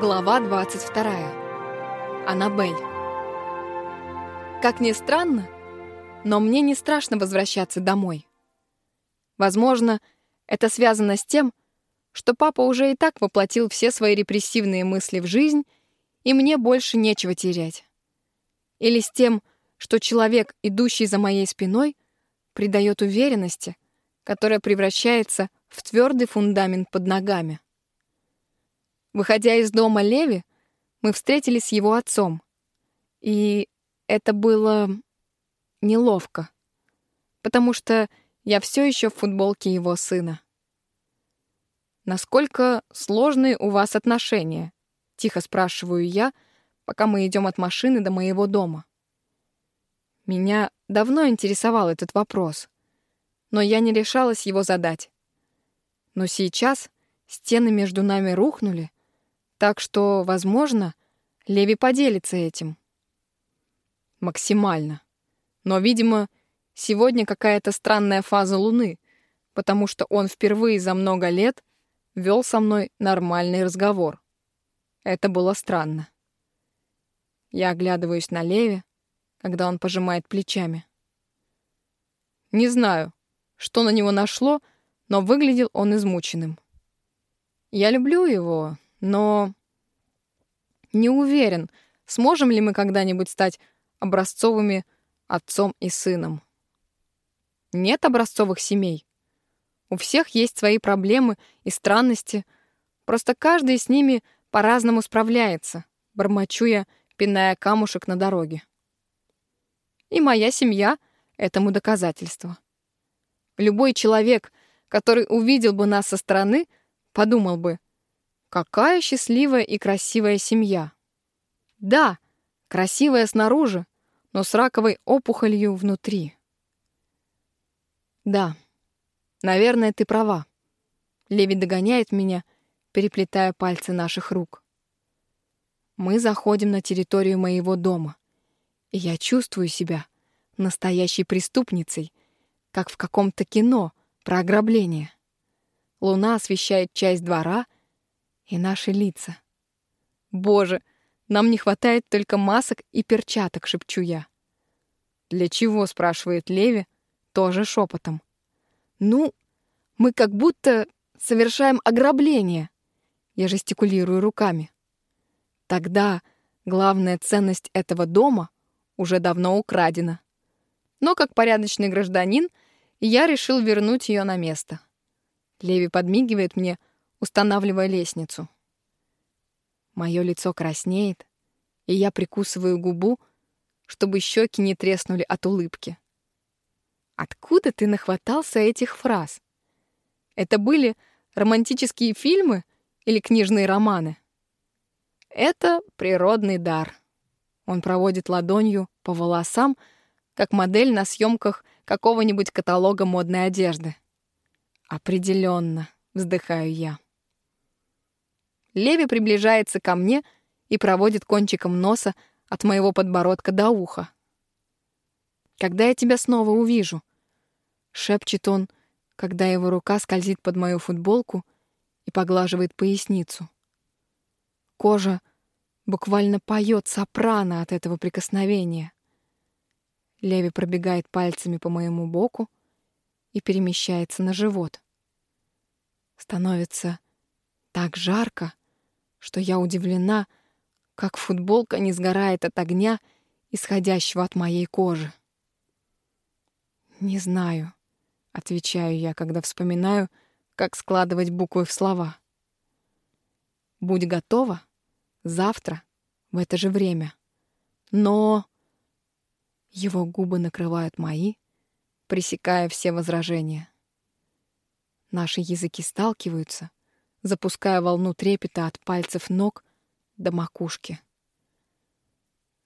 Глава 22. Аннабель. Как ни странно, но мне не страшно возвращаться домой. Возможно, это связано с тем, что папа уже и так воплотил все свои репрессивные мысли в жизнь, и мне больше нечего терять. Или с тем, что человек, идущий за моей спиной, придает уверенности, которая превращается в твердый фундамент под ногами. Выходя из дома Леви, мы встретились с его отцом. И это было неловко, потому что я все еще в футболке его сына. «Насколько сложные у вас отношения?» — тихо спрашиваю я, пока мы идем от машины до моего дома. Меня давно интересовал этот вопрос, но я не решалась его задать. Но сейчас стены между нами рухнули, так что, возможно, Леви поделится этим. Максимально. Но, видимо, сегодня какая-то странная фаза Луны, потому что он впервые за много лет вел со мной нормальный разговор. Это было странно. Я оглядываюсь на Леви, когда он пожимает плечами. Не знаю, что на него нашло, но выглядел он измученным. Я люблю его, но не уверен, сможем ли мы когда-нибудь стать образцовыми отцом и сыном. Нет образцовых семей. У всех есть свои проблемы и странности, просто каждый с ними по-разному справляется, бормочу я, пиная камушек на дороге. И моя семья — этому доказательство. Любой человек, который увидел бы нас со стороны, подумал бы, Какая счастливая и красивая семья. Да, красивая снаружи, но с раковой опухолью внутри. Да, наверное, ты права. Леви догоняет меня, переплетая пальцы наших рук. Мы заходим на территорию моего дома, и я чувствую себя настоящей преступницей, как в каком-то кино про ограбление. Луна освещает часть двора — и наши лица. Боже, нам не хватает только масок и перчаток, шепчу я. Для чего, спрашивает Леви, тоже шепотом. Ну, мы как будто совершаем ограбление. Я жестикулирую руками. Тогда главная ценность этого дома уже давно украдена. Но как порядочный гражданин, я решил вернуть ее на место. Леви подмигивает мне, устанавливая лестницу. Мое лицо краснеет, и я прикусываю губу, чтобы щеки не треснули от улыбки. Откуда ты нахватался этих фраз? Это были романтические фильмы или книжные романы? Это природный дар. Он проводит ладонью по волосам, как модель на съемках какого-нибудь каталога модной одежды. Определенно, вздыхаю я. Леви приближается ко мне и проводит кончиком носа от моего подбородка до уха. «Когда я тебя снова увижу?» — шепчет он, когда его рука скользит под мою футболку и поглаживает поясницу. Кожа буквально поет сопрано от этого прикосновения. Леви пробегает пальцами по моему боку и перемещается на живот. Становится так жарко, что я удивлена, как футболка не сгорает от огня, исходящего от моей кожи. «Не знаю», — отвечаю я, когда вспоминаю, как складывать буквы в слова. «Будь готова завтра в это же время. Но...» Его губы накрывают мои, пресекая все возражения. Наши языки сталкиваются, запуская волну трепета от пальцев ног до макушки.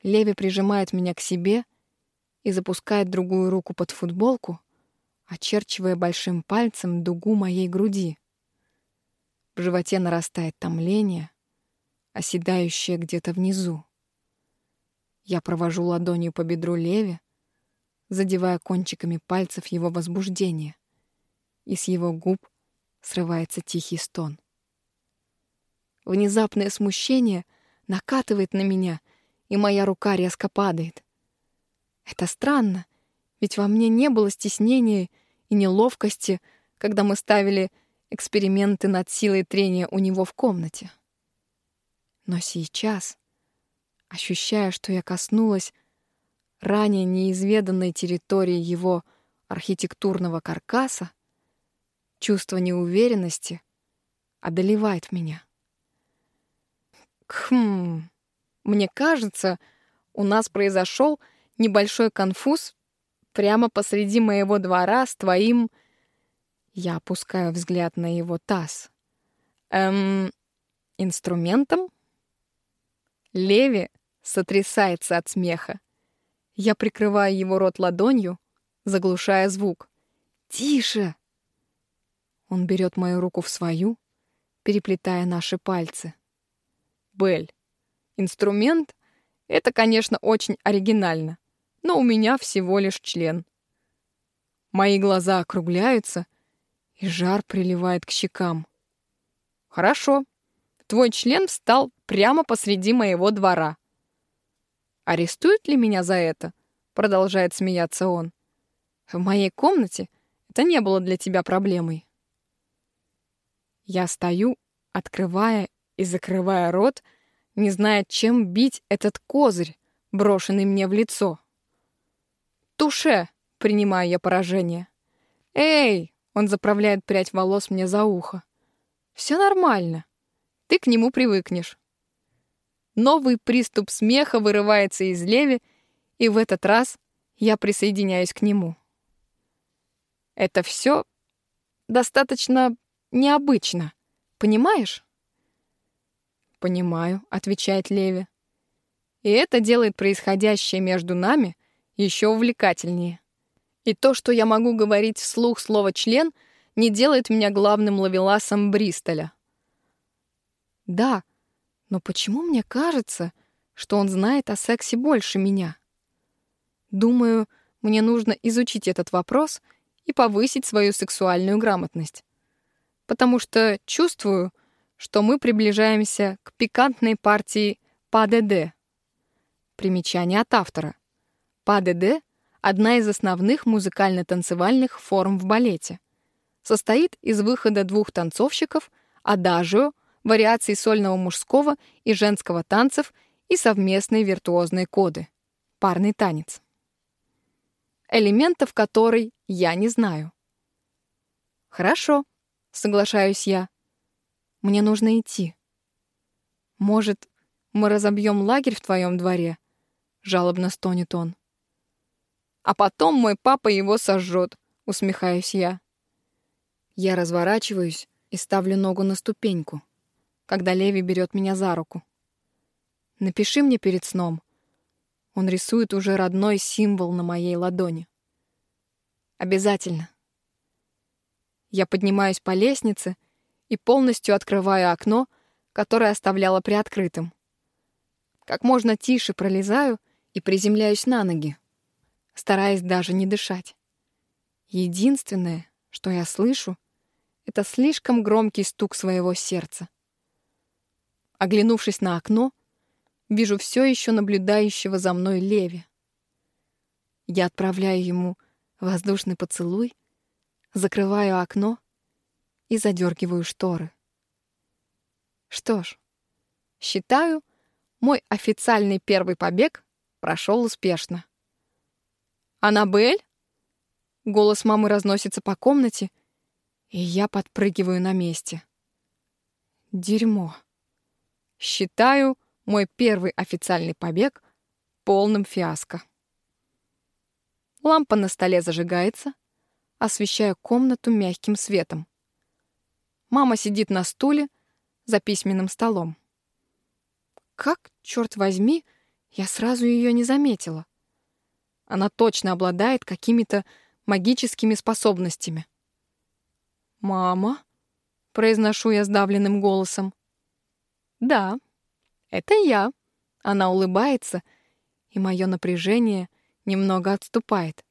Леви прижимает меня к себе и запускает другую руку под футболку, очерчивая большим пальцем дугу моей груди. В животе нарастает томление, оседающее где-то внизу. Я провожу ладонью по бедру Леви, задевая кончиками пальцев его возбуждение, и с его губ срывается тихий стон. Внезапное смущение накатывает на меня, и моя рука резко падает. Это странно, ведь во мне не было стеснения и неловкости, когда мы ставили эксперименты над силой трения у него в комнате. Но сейчас, ощущая, что я коснулась ранее неизведанной территории его архитектурного каркаса, чувство неуверенности одолевает меня. Хм, мне кажется, у нас произошел небольшой конфуз прямо посреди моего двора с твоим... Я опускаю взгляд на его таз. Эм, инструментом? Леви сотрясается от смеха. Я прикрываю его рот ладонью, заглушая звук. «Тише!» Он берет мою руку в свою, переплетая наши пальцы. «Белль, инструмент — это, конечно, очень оригинально, но у меня всего лишь член». Мои глаза округляются, и жар приливает к щекам. «Хорошо, твой член встал прямо посреди моего двора. «Арестуют ли меня за это?» — продолжает смеяться он. «В моей комнате это не было для тебя проблемой». Я стою, открывая и закрывая рот, не зная, чем бить этот козырь, брошенный мне в лицо. «Туше!» — принимаю я поражение. «Эй!» — он заправляет прядь волос мне за ухо. «Все нормально. Ты к нему привыкнешь». Новый приступ смеха вырывается из Леви, и в этот раз я присоединяюсь к нему. Это все достаточно необычно, понимаешь? «Понимаю», — отвечает Леви. «И это делает происходящее между нами еще увлекательнее. И то, что я могу говорить вслух слово «член», не делает меня главным ловеласом Бристоля». «Да», но почему мне кажется, что он знает о сексе больше меня? Думаю, мне нужно изучить этот вопрос и повысить свою сексуальную грамотность. Потому что чувствую, что мы приближаемся к пикантной партии ПАДД. Примечание от автора. ПАДД — одна из основных музыкально-танцевальных форм в балете. Состоит из выхода двух танцовщиков, адажио вариаций сольного мужского и женского танцев и совместной виртуозной коды. Парный танец. Элементов которой я не знаю. Хорошо, соглашаюсь я. Мне нужно идти. Может, мы разобьем лагерь в твоем дворе? Жалобно стонет он. А потом мой папа его сожжет, усмехаюсь я. Я разворачиваюсь и ставлю ногу на ступеньку когда Леви берет меня за руку. «Напиши мне перед сном». Он рисует уже родной символ на моей ладони. «Обязательно». Я поднимаюсь по лестнице и полностью открываю окно, которое оставляла приоткрытым. Как можно тише пролезаю и приземляюсь на ноги, стараясь даже не дышать. Единственное, что я слышу, это слишком громкий стук своего сердца. Оглянувшись на окно, вижу все еще наблюдающего за мной Леви. Я отправляю ему воздушный поцелуй, закрываю окно и задергиваю шторы. Что ж, считаю, мой официальный первый побег прошел успешно. «Аннабель?» Голос мамы разносится по комнате, и я подпрыгиваю на месте. Дерьмо. Считаю мой первый официальный побег полным фиаско. Лампа на столе зажигается, освещая комнату мягким светом. Мама сидит на стуле за письменным столом. Как, черт возьми, я сразу ее не заметила. Она точно обладает какими-то магическими способностями. «Мама», — произношу я сдавленным голосом, «Да, это я». Она улыбается, и мое напряжение немного отступает.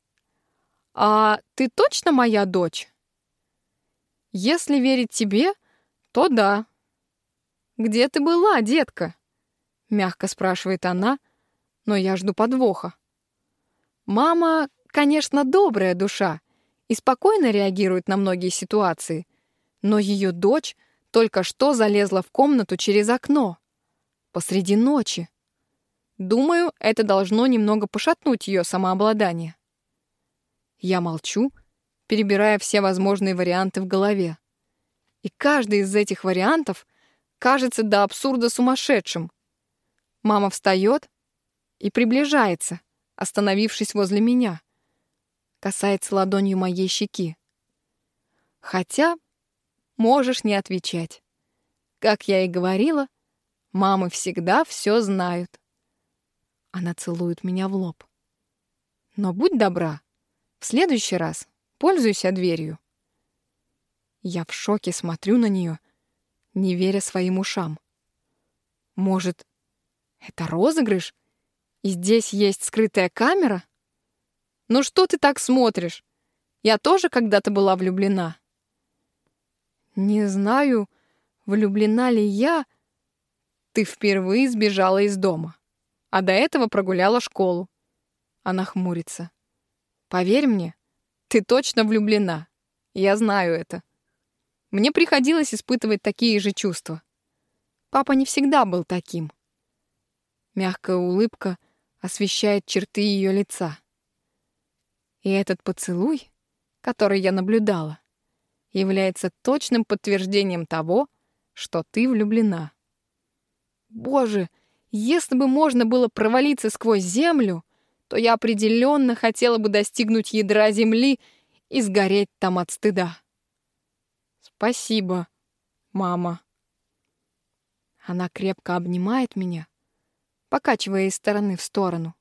«А ты точно моя дочь?» «Если верить тебе, то да». где ты была, детка?» Мягко спрашивает она, но я жду подвоха. Мама, конечно, добрая душа и спокойно реагирует на многие ситуации, но ее дочь только что залезла в комнату через окно. Посреди ночи. Думаю, это должно немного пошатнуть ее самообладание. Я молчу, перебирая все возможные варианты в голове. И каждый из этих вариантов кажется до абсурда сумасшедшим. Мама встает и приближается, остановившись возле меня. Касается ладонью моей щеки. Хотя можешь не отвечать. Как я и говорила, мамы всегда все знают. Она целует меня в лоб. Но будь добра, в следующий раз пользуйся дверью. Я в шоке смотрю на нее, не веря своим ушам. Может, это розыгрыш? И здесь есть скрытая камера? Ну что ты так смотришь? Я тоже когда-то была влюблена. Не знаю, влюблена ли я. Ты впервые сбежала из дома, а до этого прогуляла школу. Она хмурится. Поверь мне, ты точно влюблена. Я знаю это. Мне приходилось испытывать такие же чувства. Папа не всегда был таким. Мягкая улыбка освещает черты ее лица. И этот поцелуй, который я наблюдала, является точным подтверждением того, что ты влюблена. Боже, если бы можно было провалиться сквозь землю, то я определенно хотела бы достигнуть ядра земли и сгореть там от стыда. Спасибо, мама. Она крепко обнимает меня, покачивая из стороны в сторону.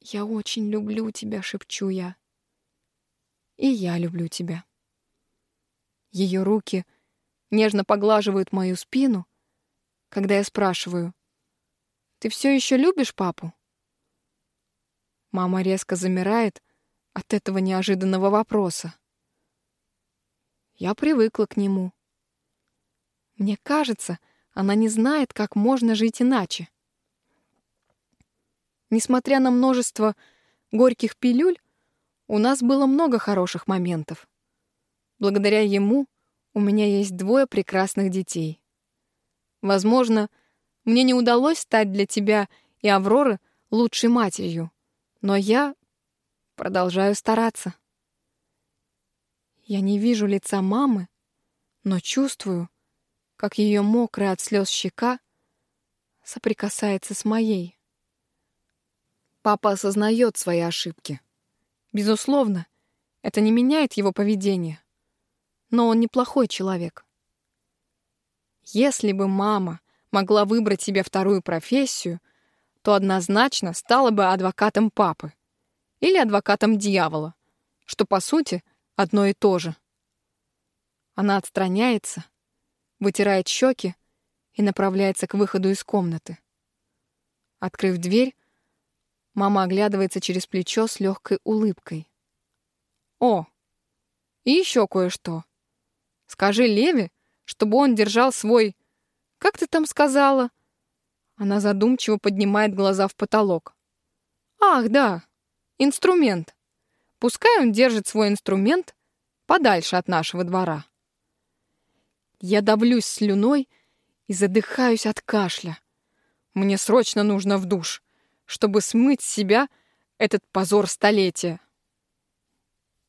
Я очень люблю тебя, шепчу я. И я люблю тебя. Ее руки нежно поглаживают мою спину, когда я спрашиваю: "Ты все еще любишь папу?" Мама резко замирает от этого неожиданного вопроса. Я привыкла к нему. Мне кажется, она не знает, как можно жить иначе. Несмотря на множество горьких пилюль, у нас было много хороших моментов. Благодаря ему у меня есть двое прекрасных детей. Возможно, мне не удалось стать для тебя и Авроры лучшей матерью, но я продолжаю стараться. Я не вижу лица мамы, но чувствую, как ее мокрая от слез щека соприкасается с моей. Папа осознает свои ошибки. Безусловно, это не меняет его поведение. Но он неплохой человек. Если бы мама могла выбрать себе вторую профессию, то однозначно стала бы адвокатом папы или адвокатом дьявола, что, по сути, — одно и то же. Она отстраняется, вытирает щеки и направляется к выходу из комнаты. Открыв дверь, мама оглядывается через плечо с легкой улыбкой. «О, и еще кое-что. Скажи Леве, чтобы он держал свой... Как ты там сказала?» Она задумчиво поднимает глаза в потолок. «Ах, да, инструмент. Пускай он держит свой инструмент подальше от нашего двора. Я давлюсь слюной и задыхаюсь от кашля. Мне срочно нужно в душ, чтобы смыть с себя этот позор столетия.